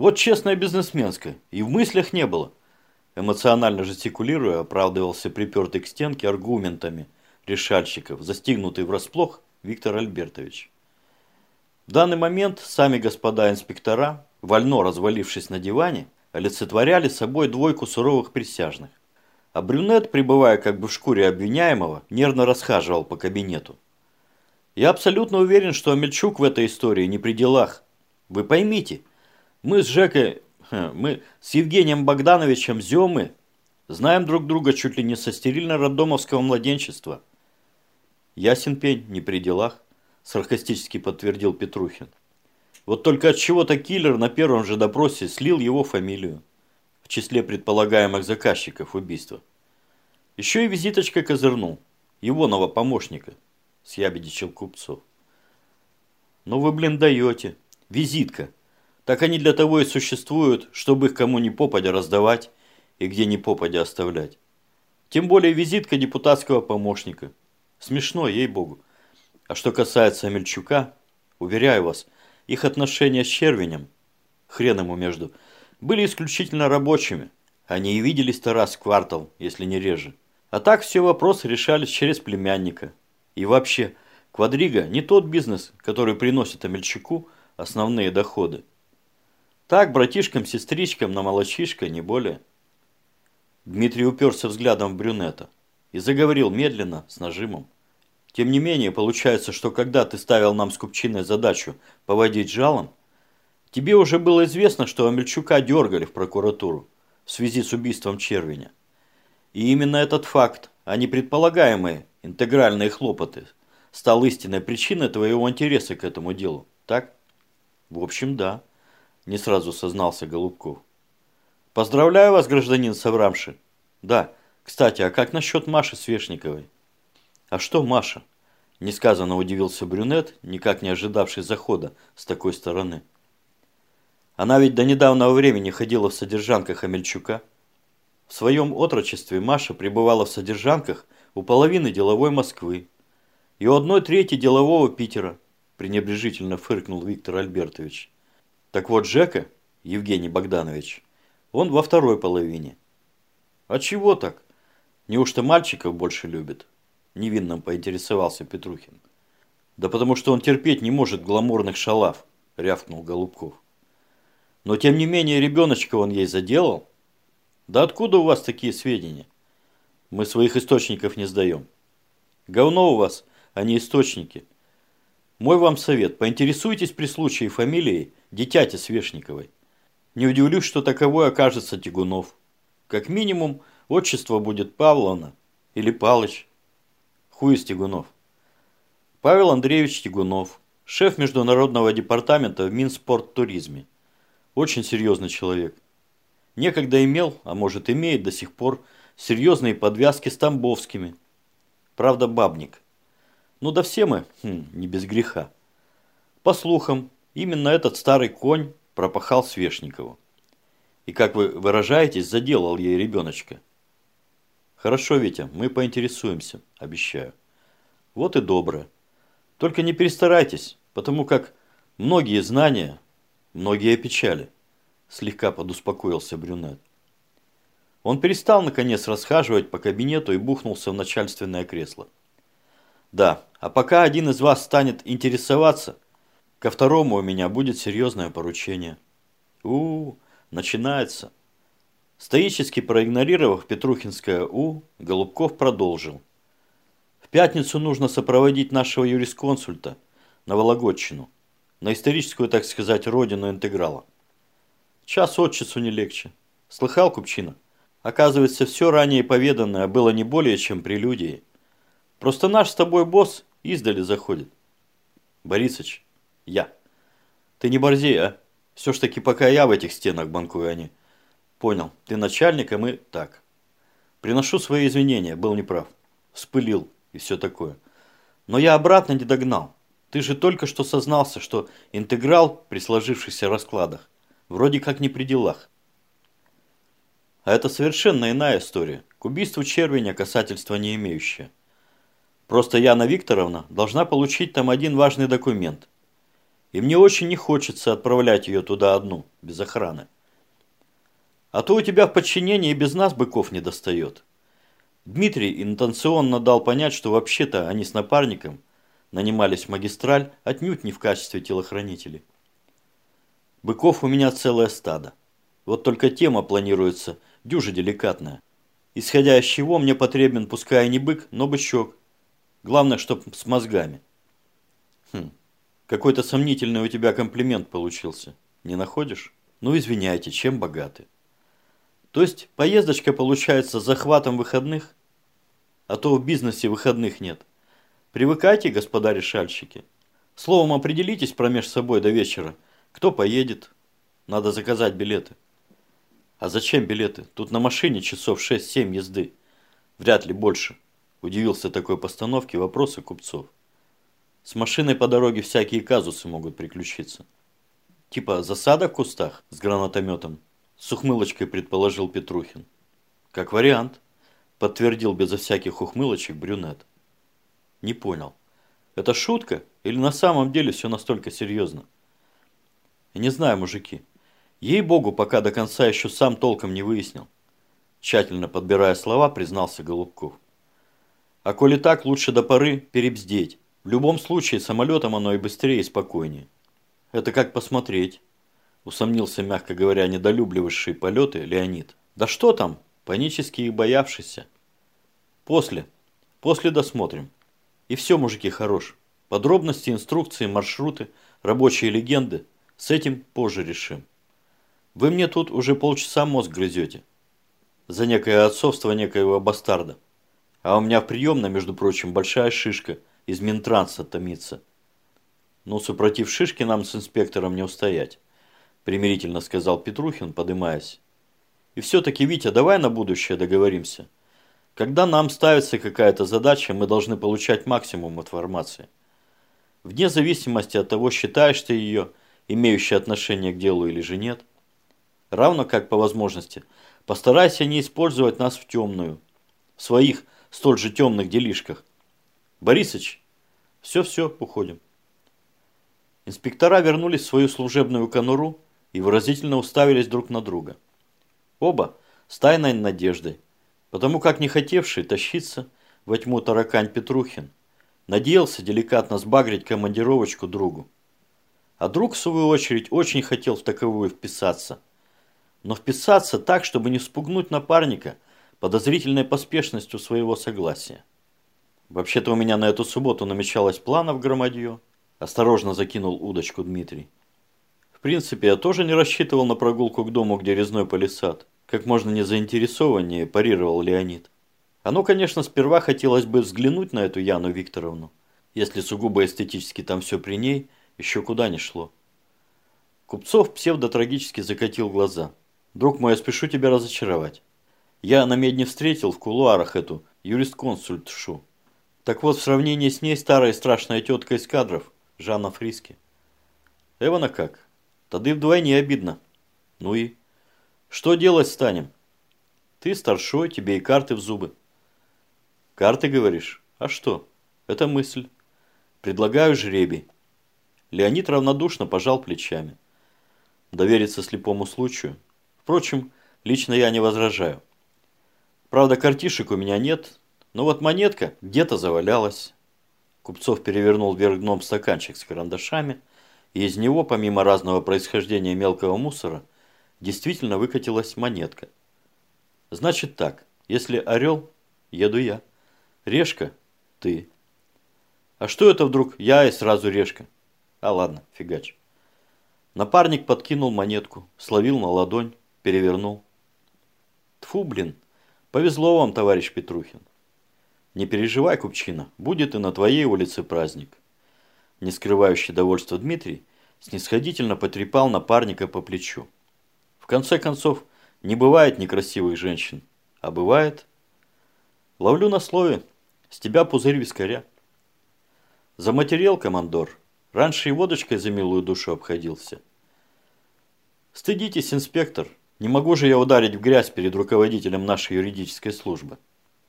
Вот честная бизнесменская, и в мыслях не было. Эмоционально жестикулируя, оправдывался припертый к стенке аргументами решальщиков, застигнутый врасплох Виктор Альбертович. В данный момент сами господа инспектора, вольно развалившись на диване, олицетворяли собой двойку суровых присяжных. А брюнет, пребывая как бы в шкуре обвиняемого, нервно расхаживал по кабинету. Я абсолютно уверен, что Амельчук в этой истории не при делах. Вы поймите, мы с Жекой, мы с Евгением Богдановичем Зёмы знаем друг друга чуть ли не со стерильно-роддомовского младенчества. Ясен пень, не при делах, саркастически подтвердил Петрухин. Вот только от чего-то киллер на первом же допросе слил его фамилию в числе предполагаемых заказчиков убийства. Еще и визиточкой козырнул, его нового помощника, съябедичил Купцов. Ну вы, блин, даете. Визитка. Так они для того и существуют, чтобы их кому ни попадя раздавать и где ни попадя оставлять. Тем более визитка депутатского помощника. Смешно, ей-богу. А что касается Амельчука, уверяю вас, их отношения с Червенем, хрен ему между, были исключительно рабочими. Они и виделись-то раз в квартал, если не реже. А так все вопросы решались через племянника. И вообще, квадрига не тот бизнес, который приносит Амельчуку основные доходы. Так, братишкам-сестричкам на молочишко, не более. Дмитрий уперся взглядом в брюнета и заговорил медленно, с нажимом. Тем не менее, получается, что когда ты ставил нам с Купчиной задачу поводить жалом, тебе уже было известно, что Амельчука дергали в прокуратуру в связи с убийством Червеня. И именно этот факт, а не предполагаемые интегральные хлопоты, стал истинной причиной твоего интереса к этому делу, так? В общем, да не сразу сознался Голубков. Поздравляю вас, гражданин Саврамши. Да, кстати, а как насчет Маши Свешниковой? А что Маша? Несказанно удивился брюнет, никак не ожидавший захода с такой стороны. Она ведь до недавнего времени ходила в содержанках Амельчука. В своем отрочестве Маша пребывала в содержанках у половины деловой Москвы и у одной трети делового Питера, пренебрежительно фыркнул Виктор Альбертович. Так вот, Жека, Евгений Богданович, он во второй половине. А чего так? Неужто мальчиков больше любит? Невинно поинтересовался Петрухин. Да потому что он терпеть не может гламурных шалав, рявкнул Голубков. Но тем не менее ребеночка он ей заделал. Да откуда у вас такие сведения? Мы своих источников не сдаем. Говно у вас, а не источники. Мой вам совет, поинтересуйтесь при случае фамилией дитяти Свешниковой. Не удивлюсь, что таковой окажется Тягунов. Как минимум, отчество будет Павловна или Палыч. Хуй из Тягунов. Павел Андреевич Тягунов, шеф международного департамента в Минспорттуризме. Очень серьезный человек. Некогда имел, а может имеет до сих пор, серьезные подвязки с Тамбовскими. Правда, бабник. Ну да все мы, хм, не без греха. По слухам, Именно этот старый конь пропахал Свешникову. И, как вы выражаетесь, заделал ей ребеночка. Хорошо, Витя, мы поинтересуемся, обещаю. Вот и доброе. Только не перестарайтесь, потому как многие знания, многие печали. Слегка подуспокоился брюнет. Он перестал, наконец, расхаживать по кабинету и бухнулся в начальственное кресло. Да, а пока один из вас станет интересоваться – Ко второму у меня будет серьезное поручение. У, -у, -у начинается. Стоически проигнорировав Петрухинское «У», Голубков продолжил. В пятницу нужно сопроводить нашего юрисконсульта на Вологодчину, на историческую, так сказать, родину интеграла. Час от часу не легче. Слыхал, Купчина? Оказывается, все ранее поведанное было не более, чем прелюдией. Просто наш с тобой босс издали заходит. Борисыч, я. Ты не борзей, а? Все ж таки пока я в этих стенах банкую, а не... Понял. Ты начальник, а мы так. Приношу свои извинения, был неправ. Вспылил и все такое. Но я обратно не догнал. Ты же только что сознался, что интеграл при сложившихся раскладах вроде как не при делах. А это совершенно иная история. К убийству Червеня касательства не имеющая. Просто Яна Викторовна должна получить там один важный документ – И мне очень не хочется отправлять ее туда одну, без охраны. А то у тебя в подчинении без нас быков не достает. Дмитрий интенционно дал понять, что вообще-то они с напарником нанимались в магистраль отнюдь не в качестве телохранителей. Быков у меня целое стадо. Вот только тема планируется дюже деликатная. Исходя из чего мне потребен пускай не бык, но бычок. Главное, чтоб с мозгами. Хм, какой-то сомнительный у тебя комплимент получился. Не находишь? Ну извиняйте, чем богаты? То есть поездочка получается с захватом выходных? А то в бизнесе выходных нет. Привыкайте, господа решальщики. Словом, определитесь промеж собой до вечера. Кто поедет? Надо заказать билеты. А зачем билеты? Тут на машине часов 6-7 езды. Вряд ли больше. Удивился такой постановке вопросы купцов. С машиной по дороге всякие казусы могут приключиться. Типа засада в кустах с гранатометом. С ухмылочкой предположил Петрухин. Как вариант, подтвердил безо всяких ухмылочек брюнет. Не понял. Это шутка или на самом деле все настолько серьезно? Не знаю, мужики. Ей-богу, пока до конца еще сам толком не выяснил. Тщательно подбирая слова, признался Голубков. А коли так, лучше до поры перебздеть. В любом случае, самолетом оно и быстрее, и спокойнее. Это как посмотреть. Усомнился, мягко говоря, недолюбливавший полеты Леонид. Да что там, панически и боявшийся. После. После досмотрим. И все, мужики, хорош. Подробности, инструкции, маршруты, рабочие легенды. С этим позже решим. Вы мне тут уже полчаса мозг грызете. За некое отцовство некоего бастарда. А у меня в приемной, между прочим, большая шишка из Минтранса томится. Ну, супротив шишки нам с инспектором не устоять, примирительно сказал Петрухин, подымаясь. И все-таки, Витя, давай на будущее договоримся. Когда нам ставится какая-то задача, мы должны получать максимум информации. Вне зависимости от того, считаешь ты ее, имеющей отношение к делу или же нет. Равно как по возможности, постарайся не использовать нас в темную, в своих столь же темных делишках. Борисыч, все-все, уходим. Инспектора вернулись в свою служебную конуру и выразительно уставились друг на друга. Оба с тайной надеждой, потому как не хотевший тащиться во тьму таракань Петрухин, надеялся деликатно сбагрить командировочку другу. А друг, в свою очередь, очень хотел в таковую вписаться. Но вписаться так, чтобы не спугнуть напарника – подозрительной поспешностью своего согласия. «Вообще-то у меня на эту субботу намечалось планов громадье», осторожно закинул удочку Дмитрий. В принципе, я тоже не рассчитывал на прогулку к дому, где резной палисад. Как можно не заинтересованнее, парировал Леонид. Оно, конечно, сперва хотелось бы взглянуть на эту Яну Викторовну. Если сугубо эстетически там все при ней, еще куда ни шло. Купцов псевдотрагически закатил глаза. «Друг мой, я спешу тебя разочаровать. Я на медне встретил в кулуарах эту юрист-консультшу. Так вот, в сравнении с ней старая страшная тетка из кадров, Жанна Фриски. Эвана как? Тады вдвойне обидно. Ну и? Что делать станем? Ты старшой, тебе и карты в зубы. Карты, говоришь? А что? Это мысль. Предлагаю жребий. Леонид равнодушно пожал плечами. Довериться слепому случаю. Впрочем, лично я не возражаю. Правда, картишек у меня нет, но вот монетка где-то завалялась. Купцов перевернул вверх дном стаканчик с карандашами, и из него, помимо разного происхождения мелкого мусора, действительно выкатилась монетка. Значит так, если орел, еду я. Решка – ты. А что это вдруг я и сразу решка? А ладно, фигач. Напарник подкинул монетку, словил на ладонь, перевернул. Тфу, блин, Повезло вам, товарищ Петрухин. Не переживай, купчина, будет и на твоей улице праздник. Не скрывающий довольства Дмитрий снисходительно потрепал напарника по плечу. В конце концов, не бывает некрасивых женщин, а бывает... Ловлю на слове, с тебя пузырь вискаря. За материал, командор, раньше и водочкой за милую душу обходился. Стыдитесь, инспектор, не могу же я ударить в грязь перед руководителем нашей юридической службы.